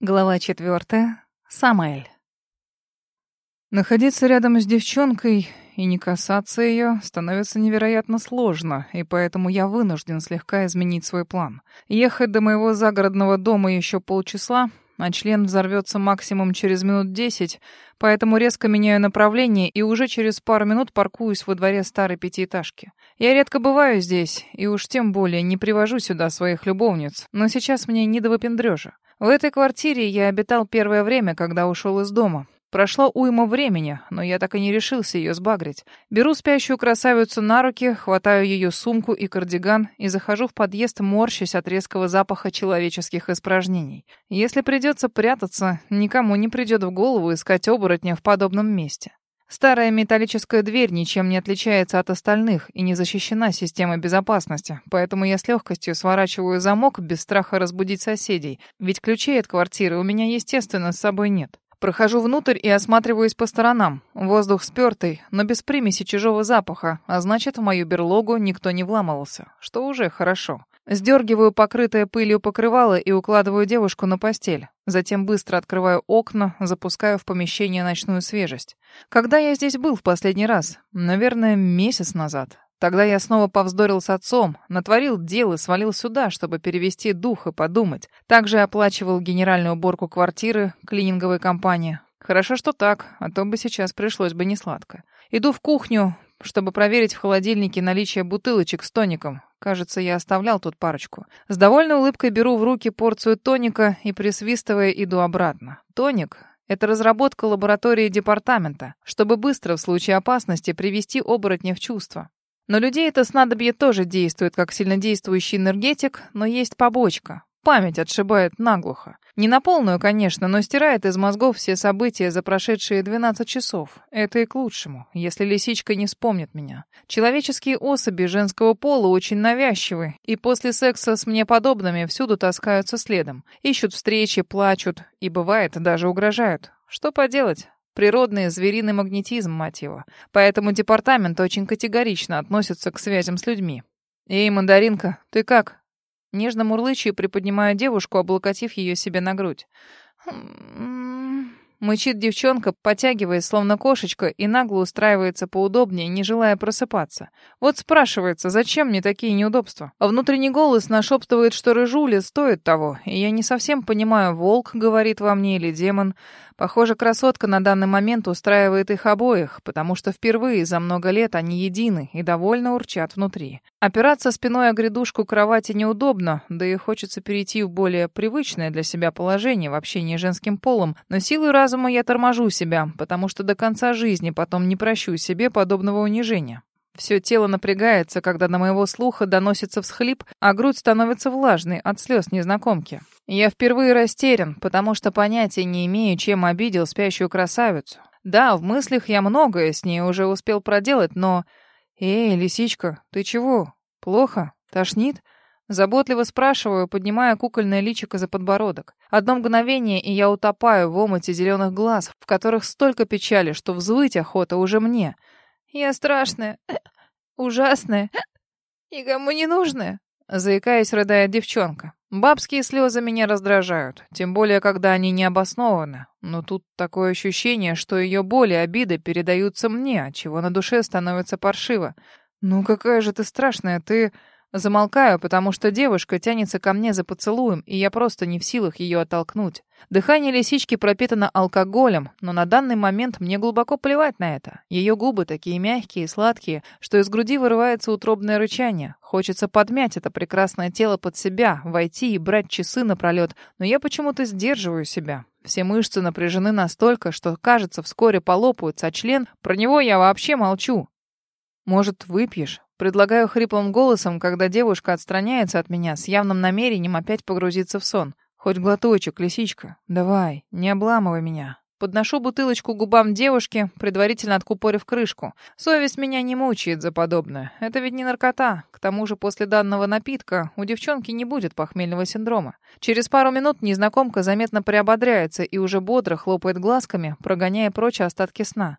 Глава четвертая. Самаэль. Находиться рядом с девчонкой и не касаться ее становится невероятно сложно, и поэтому я вынужден слегка изменить свой план. Ехать до моего загородного дома еще полчаса, а член взорвется максимум через минут десять, поэтому резко меняю направление и уже через пару минут паркуюсь во дворе старой пятиэтажки. Я редко бываю здесь, и уж тем более не привожу сюда своих любовниц, но сейчас мне не до выпендрёжа. В этой квартире я обитал первое время, когда ушел из дома. Прошло уйма времени, но я так и не решился ее сбагрить. Беру спящую красавицу на руки, хватаю ее сумку и кардиган и захожу в подъезд, морщась от резкого запаха человеческих испражнений. Если придется прятаться, никому не придет в голову искать оборотня в подобном месте. Старая металлическая дверь ничем не отличается от остальных и не защищена системой безопасности, поэтому я с легкостью сворачиваю замок без страха разбудить соседей, ведь ключей от квартиры у меня, естественно, с собой нет. Прохожу внутрь и осматриваюсь по сторонам. Воздух спёртый, но без примеси чужого запаха, а значит, в мою берлогу никто не вламывался, что уже хорошо. Сдергиваю покрытое пылью покрывало и укладываю девушку на постель. Затем быстро открываю окна, запускаю в помещение ночную свежесть. Когда я здесь был в последний раз? Наверное, месяц назад. Тогда я снова повздорил с отцом, натворил дел и свалил сюда, чтобы перевести дух и подумать. Также оплачивал генеральную уборку квартиры клининговой компании. Хорошо, что так, а то бы сейчас пришлось бы несладко. Иду в кухню, чтобы проверить в холодильнике наличие бутылочек с тоником. Кажется, я оставлял тут парочку. С довольной улыбкой беру в руки порцию тоника и, присвистывая, иду обратно. Тоник — это разработка лаборатории департамента, чтобы быстро, в случае опасности, привести оборотня в чувство. Но людей это снадобье тоже действует как сильнодействующий энергетик, но есть побочка. Память отшибает наглухо. Не на полную, конечно, но стирает из мозгов все события за прошедшие 12 часов. Это и к лучшему, если лисичка не вспомнит меня. Человеческие особи женского пола очень навязчивы, и после секса с мне подобными всюду таскаются следом. Ищут встречи, плачут и, бывает, даже угрожают. Что поделать? Природный звериный магнетизм, его. Поэтому департамент очень категорично относится к связям с людьми. «Эй, мандаринка, ты как?» Нежно мурлычу и приподнимаю девушку, облокотив ее себе на грудь. «Хм, Мычит девчонка, потягиваясь, словно кошечка, и нагло устраивается поудобнее, не желая просыпаться. Вот спрашивается, зачем мне такие неудобства? А внутренний голос нашептывает, что рыжуля стоит того, и я не совсем понимаю, волк говорит во мне или демон. Похоже, красотка на данный момент устраивает их обоих, потому что впервые за много лет они едины и довольно урчат внутри. Опираться спиной о грядушку кровати неудобно, да и хочется перейти в более привычное для себя положение в общении с женским полом, но силой разума я торможу себя, потому что до конца жизни потом не прощу себе подобного унижения. Все тело напрягается, когда до моего слуха доносится всхлип, а грудь становится влажной от слез незнакомки. Я впервые растерян, потому что понятия не имею, чем обидел спящую красавицу. Да, в мыслях я многое с ней уже успел проделать, но... «Эй, лисичка, ты чего? Плохо? Тошнит?» Заботливо спрашиваю, поднимая кукольное личико за подбородок. Одно мгновение, и я утопаю в омуте зеленых глаз, в которых столько печали, что взвыть охота уже мне. Я страшная, ужасная, никому не нужная. Заикаясь, рыдает девчонка. Бабские слезы меня раздражают, тем более, когда они не обоснованы. Но тут такое ощущение, что ее боли и обиды передаются мне, чего на душе становится паршиво. «Ну какая же ты страшная, ты...» Замолкаю, потому что девушка тянется ко мне за поцелуем, и я просто не в силах ее оттолкнуть. Дыхание лисички пропитано алкоголем, но на данный момент мне глубоко плевать на это. Ее губы такие мягкие и сладкие, что из груди вырывается утробное рычание. Хочется подмять это прекрасное тело под себя, войти и брать часы напролет, но я почему-то сдерживаю себя. Все мышцы напряжены настолько, что, кажется, вскоре полопаются, а член... Про него я вообще молчу. «Может, выпьешь?» Предлагаю хриплым голосом, когда девушка отстраняется от меня с явным намерением опять погрузиться в сон. «Хоть глоточек, лисичка. Давай, не обламывай меня». Подношу бутылочку губам девушки, предварительно откупорив крышку. Совесть меня не мучает за подобное. Это ведь не наркота. К тому же после данного напитка у девчонки не будет похмельного синдрома. Через пару минут незнакомка заметно приободряется и уже бодро хлопает глазками, прогоняя прочь остатки сна.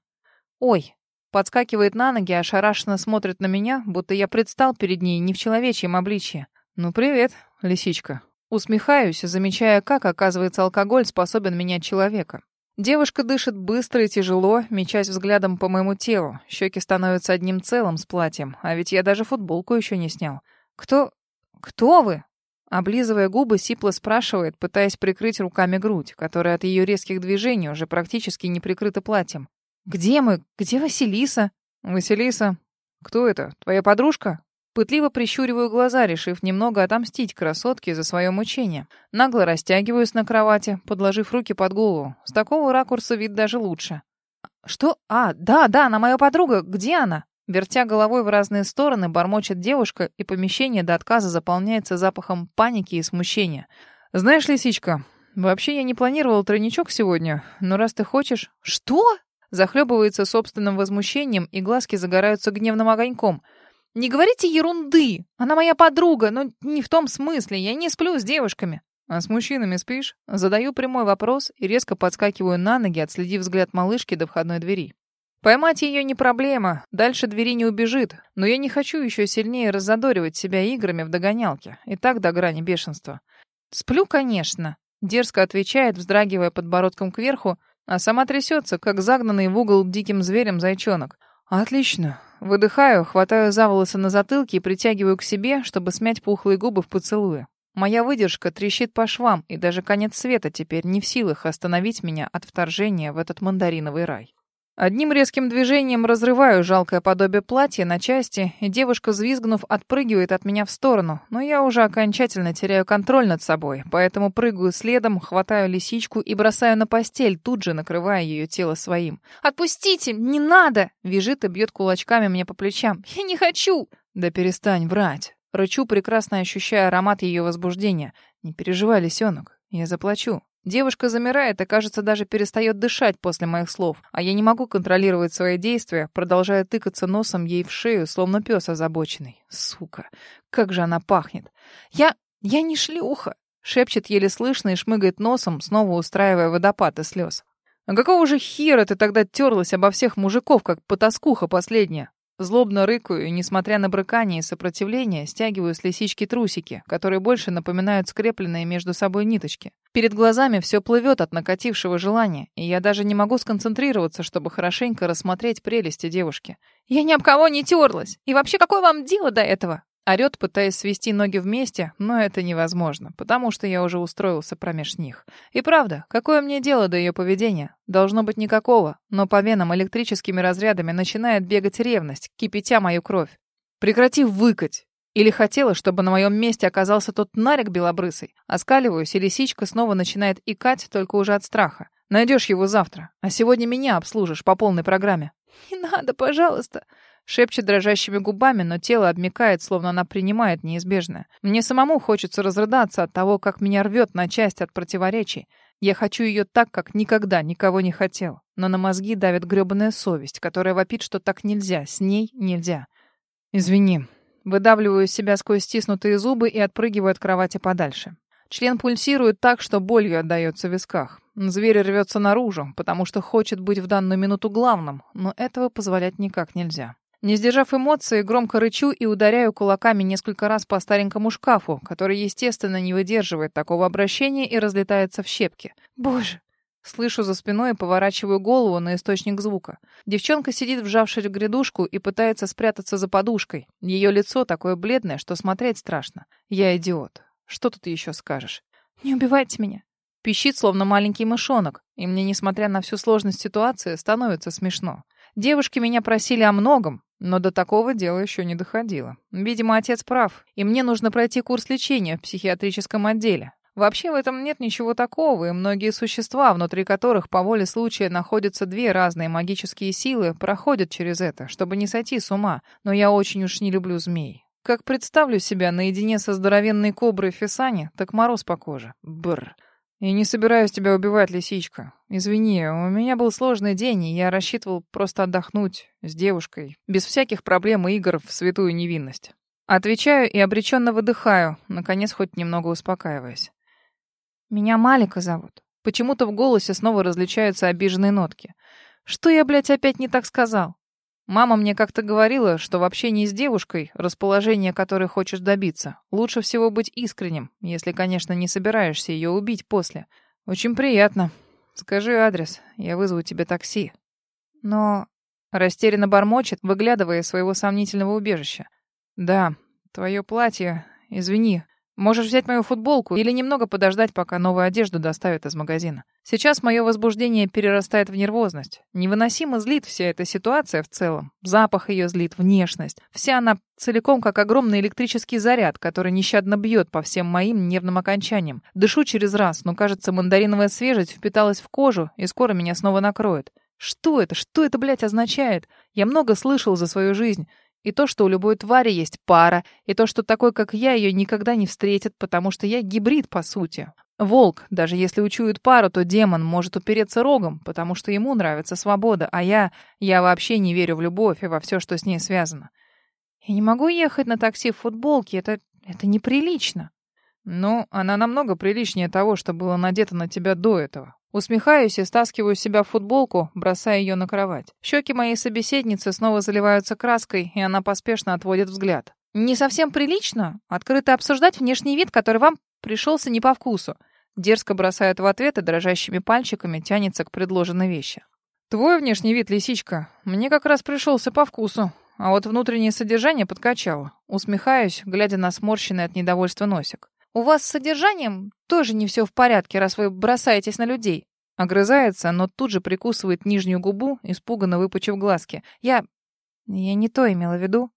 «Ой, Подскакивает на ноги, ошарашенно смотрит на меня, будто я предстал перед ней не в человечьем обличье. «Ну, привет, лисичка». Усмехаюсь, замечая, как, оказывается, алкоголь способен менять человека. Девушка дышит быстро и тяжело, мечась взглядом по моему телу. Щеки становятся одним целым с платьем, а ведь я даже футболку еще не снял. «Кто... кто вы?» Облизывая губы, Сипла спрашивает, пытаясь прикрыть руками грудь, которая от ее резких движений уже практически не прикрыта платьем. «Где мы? Где Василиса?» «Василиса? Кто это? Твоя подружка?» Пытливо прищуриваю глаза, решив немного отомстить красотке за свое мучение. Нагло растягиваюсь на кровати, подложив руки под голову. С такого ракурса вид даже лучше. «Что? А, да, да, она моя подруга. Где она?» Вертя головой в разные стороны, бормочет девушка, и помещение до отказа заполняется запахом паники и смущения. «Знаешь, лисичка, вообще я не планировал тройничок сегодня, но раз ты хочешь...» «Что?» Захлебывается собственным возмущением, и глазки загораются гневным огоньком – не говорите ерунды. Она моя подруга, но не в том смысле. Я не сплю с девушками. А с мужчинами спишь? Задаю прямой вопрос и резко подскакиваю на ноги, отследив взгляд малышки до входной двери. Поймать ее не проблема, дальше двери не убежит, но я не хочу еще сильнее раззадоривать себя играми в догонялке, и так до грани бешенства. «Сплю, конечно», — дерзко отвечает, вздрагивая подбородком кверху, а сама трясется, как загнанный в угол диким зверем зайчонок. «Отлично. Выдыхаю, хватаю за волосы на затылке и притягиваю к себе, чтобы смять пухлые губы в поцелуе. Моя выдержка трещит по швам, и даже конец света теперь не в силах остановить меня от вторжения в этот мандариновый рай. Одним резким движением разрываю жалкое подобие платья на части, и девушка, взвизгнув, отпрыгивает от меня в сторону, но я уже окончательно теряю контроль над собой, поэтому прыгаю следом, хватаю лисичку и бросаю на постель, тут же накрывая ее тело своим. «Отпустите! Не надо!» — визжит и бьет кулачками мне по плечам. «Я не хочу!» «Да перестань врать!» Рычу, прекрасно ощущая аромат ее возбуждения. «Не переживай, лисенок, я заплачу». Девушка замирает и, кажется, даже перестает дышать после моих слов, а я не могу контролировать свои действия, продолжая тыкаться носом ей в шею, словно пес озабоченный. Сука, как же она пахнет. Я... я не шлюха, шепчет еле слышно и шмыгает носом, снова устраивая водопад из слез. А какого же хера ты тогда терлась обо всех мужиков, как потаскуха последняя? Злобно рыкаю и, несмотря на брыкание и сопротивление, стягиваю с лисички трусики, которые больше напоминают скрепленные между собой ниточки. Перед глазами все плывет от накатившего желания, и я даже не могу сконцентрироваться, чтобы хорошенько рассмотреть прелести девушки. «Я ни об кого не терлась! И вообще, какое вам дело до этого?» Орёт, пытаясь свести ноги вместе, но это невозможно, потому что я уже устроился промеж них. И правда, какое мне дело до ее поведения? Должно быть никакого, но по венам электрическими разрядами начинает бегать ревность, кипятя мою кровь. Прекрати выкать! Или хотела, чтобы на моем месте оказался тот нарик белобрысый. Оскаливаюсь, и лисичка снова начинает икать, только уже от страха. Найдешь его завтра, а сегодня меня обслужишь по полной программе. «Не надо, пожалуйста!» Шепчет дрожащими губами, но тело обмякает, словно она принимает неизбежное. Мне самому хочется разрыдаться от того, как меня рвет на части от противоречий. Я хочу ее так, как никогда никого не хотел. Но на мозги давит грёбаная совесть, которая вопит, что так нельзя, с ней нельзя. Извини. Выдавливаю себя сквозь стиснутые зубы и отпрыгиваю от кровати подальше. Член пульсирует так, что болью отдается в висках. Зверь рвется наружу, потому что хочет быть в данную минуту главным, но этого позволять никак нельзя. Не сдержав эмоции, громко рычу и ударяю кулаками несколько раз по старенькому шкафу, который, естественно, не выдерживает такого обращения и разлетается в щепки. «Боже!» Слышу за спиной и поворачиваю голову на источник звука. Девчонка сидит, вжавшись в грядушку, и пытается спрятаться за подушкой. Ее лицо такое бледное, что смотреть страшно. Я идиот. Что тут еще скажешь? «Не убивайте меня!» Пищит, словно маленький мышонок, и мне, несмотря на всю сложность ситуации, становится смешно. Девушки меня просили о многом, но до такого дела еще не доходило. Видимо, отец прав, и мне нужно пройти курс лечения в психиатрическом отделе. Вообще в этом нет ничего такого, и многие существа, внутри которых по воле случая находятся две разные магические силы, проходят через это, чтобы не сойти с ума, но я очень уж не люблю змей. Как представлю себя наедине со здоровенной коброй Фисани, так мороз по коже. Бррр. «Я не собираюсь тебя убивать, лисичка. Извини, у меня был сложный день, и я рассчитывал просто отдохнуть с девушкой, без всяких проблем и игр в святую невинность». Отвечаю и обреченно выдыхаю, наконец хоть немного успокаиваясь. «Меня Малика зовут». Почему-то в голосе снова различаются обиженные нотки. «Что я, блядь, опять не так сказал?» Мама мне как-то говорила, что в общении с девушкой, расположение которой хочешь добиться, лучше всего быть искренним, если, конечно, не собираешься ее убить после. Очень приятно. Скажи адрес, я вызову тебе такси. Но растерянно бормочет, выглядывая из своего сомнительного убежища. Да, твое платье, извини, Можешь взять мою футболку или немного подождать, пока новую одежду доставят из магазина. Сейчас мое возбуждение перерастает в нервозность. Невыносимо злит вся эта ситуация в целом. Запах ее злит, внешность. Вся она целиком как огромный электрический заряд, который нещадно бьет по всем моим нервным окончаниям. Дышу через раз, но, кажется, мандариновая свежесть впиталась в кожу, и скоро меня снова накроет. Что это? Что это, блядь, означает? Я много слышал за свою жизнь. И то, что у любой твари есть пара, и то, что такой, как я, ее никогда не встретит, потому что я гибрид, по сути. Волк, даже если учует пару, то демон может упереться рогом, потому что ему нравится свобода, а я... я вообще не верю в любовь и во все, что с ней связано. Я не могу ехать на такси в футболке, это... это неприлично. Ну, она намного приличнее того, что было надето на тебя до этого. Усмехаюсь и стаскиваю с себя футболку, бросая ее на кровать. Щеки моей собеседницы снова заливаются краской, и она поспешно отводит взгляд. «Не совсем прилично открыто обсуждать внешний вид, который вам пришелся не по вкусу». Дерзко бросает в ответ и дрожащими пальчиками тянется к предложенной вещи. «Твой внешний вид, лисичка, мне как раз пришелся по вкусу, а вот внутреннее содержание подкачало». Усмехаюсь, глядя на сморщенный от недовольства носик. У вас с содержанием тоже не все в порядке, раз вы бросаетесь на людей. Огрызается, но тут же прикусывает нижнюю губу, испуганно выпучив глазки. Я... я не то имела в виду.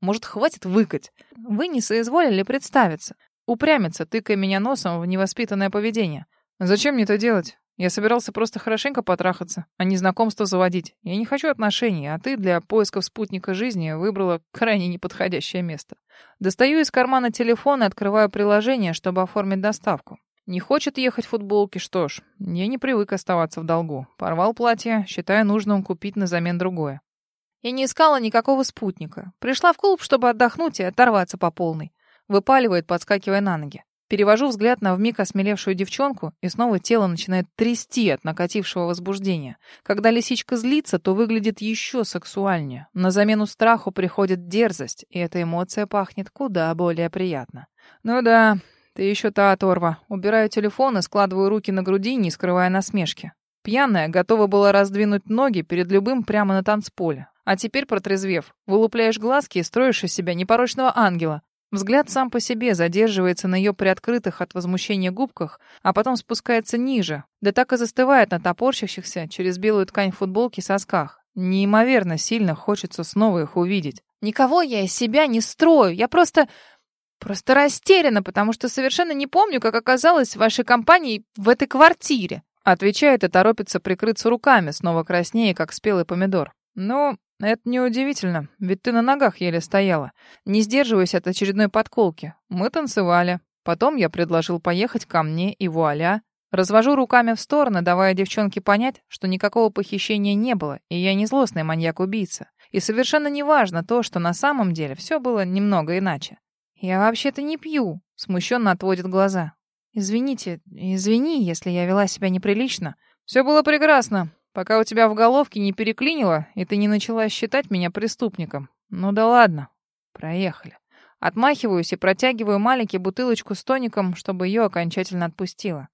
Может, хватит выкать? Вы не соизволили представиться. Упрямиться, тыкая меня носом в невоспитанное поведение. Зачем мне это делать? Я собирался просто хорошенько потрахаться, а не знакомство заводить. Я не хочу отношений, а ты для поисков спутника жизни выбрала крайне неподходящее место. Достаю из кармана телефон и открываю приложение, чтобы оформить доставку. Не хочет ехать в футболке, что ж, я не привык оставаться в долгу. Порвал платье, считая нужным купить на замен другое. Я не искала никакого спутника. Пришла в клуб, чтобы отдохнуть и оторваться по полной. Выпаливает, подскакивая на ноги. Перевожу взгляд на вмиг осмелевшую девчонку, и снова тело начинает трясти от накатившего возбуждения. Когда лисичка злится, то выглядит еще сексуальнее. На замену страху приходит дерзость, и эта эмоция пахнет куда более приятно. «Ну да, ты еще та оторва». Убираю телефон и складываю руки на груди, не скрывая насмешки. Пьяная готова была раздвинуть ноги перед любым прямо на танцполе. А теперь, протрезвев, вылупляешь глазки и строишь из себя непорочного ангела. Взгляд сам по себе задерживается на ее приоткрытых от возмущения губках, а потом спускается ниже, да так и застывает на топорщащихся через белую ткань футболки сосках. Неимоверно сильно хочется снова их увидеть. «Никого я из себя не строю, я просто... просто растеряна, потому что совершенно не помню, как оказалась в вашей компании в этой квартире». Отвечает и торопится прикрыться руками, снова краснее, как спелый помидор. «Ну, это неудивительно, ведь ты на ногах еле стояла. Не сдерживаясь от очередной подколки. Мы танцевали. Потом я предложил поехать ко мне, и вуаля. Развожу руками в стороны, давая девчонке понять, что никакого похищения не было, и я не злостный маньяк-убийца. И совершенно не важно то, что на самом деле все было немного иначе. «Я вообще-то не пью», — смущенно отводит глаза. «Извините, извини, если я вела себя неприлично». «Все было прекрасно пока у тебя в головке не переклинило, и ты не начала считать меня преступником. Ну да ладно, проехали. Отмахиваюсь и протягиваю маленький бутылочку с тоником, чтобы ее окончательно отпустило.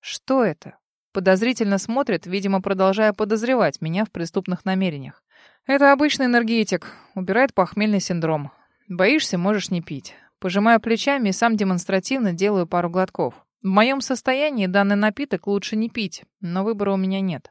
Что это? Подозрительно смотрит, видимо, продолжая подозревать меня в преступных намерениях. Это обычный энергетик, убирает похмельный синдром. Боишься, можешь не пить. Пожимаю плечами и сам демонстративно делаю пару глотков. В моем состоянии данный напиток лучше не пить, но выбора у меня нет.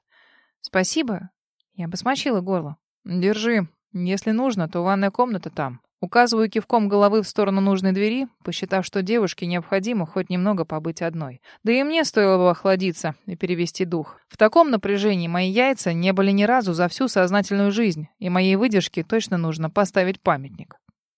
«Спасибо. Я бы смочила горло». «Держи. Если нужно, то ванная комната там». Указываю кивком головы в сторону нужной двери, посчитав, что девушке необходимо хоть немного побыть одной. Да и мне стоило бы охладиться и перевести дух. В таком напряжении мои яйца не были ни разу за всю сознательную жизнь, и моей выдержке точно нужно поставить памятник.